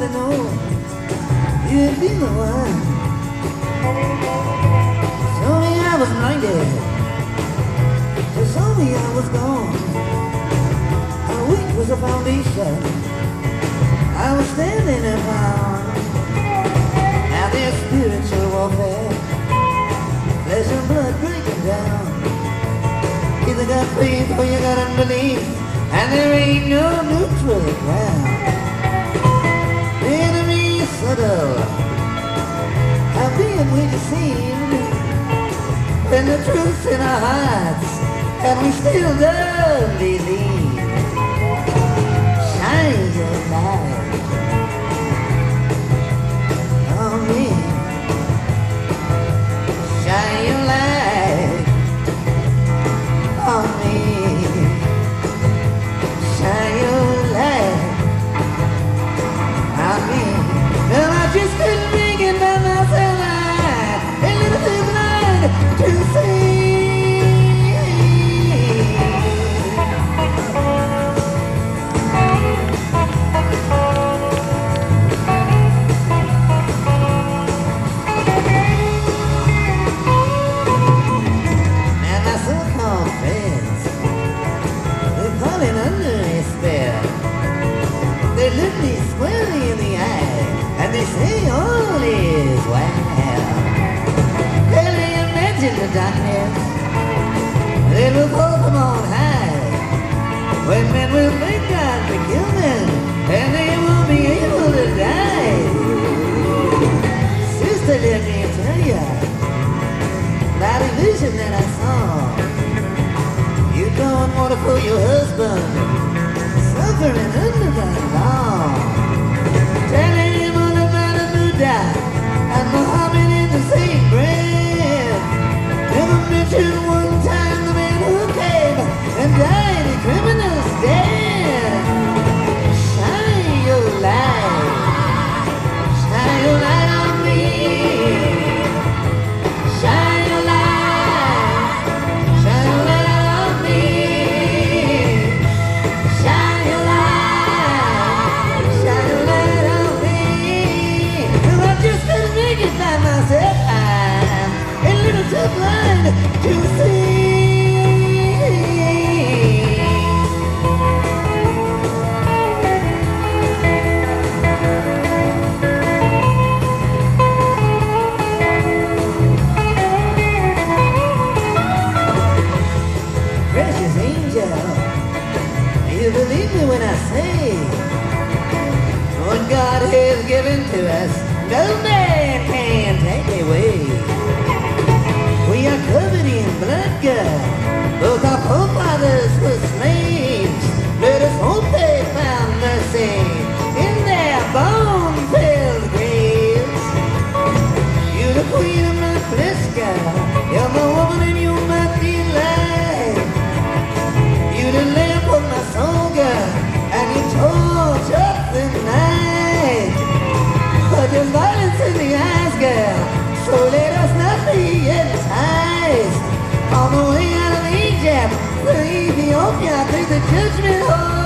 You'd be the one. Tell me I was blinded. Just tell me I was gone. My weak was the foundation I was standing upon. Now there's spiritual warfare, flesh and blood breaking down. Either got faith or you got unbelief, and there ain't no neutral ground murder are being we deceived and the truth in our hearts and we still don't believe? Shine your light. on high. When men will make God forgive them, and they will be able to die. Sister, let me tell ya, that illusion that I saw. You don't want to fool your husband, suffering is given to us no man. yeah i think they catch me home.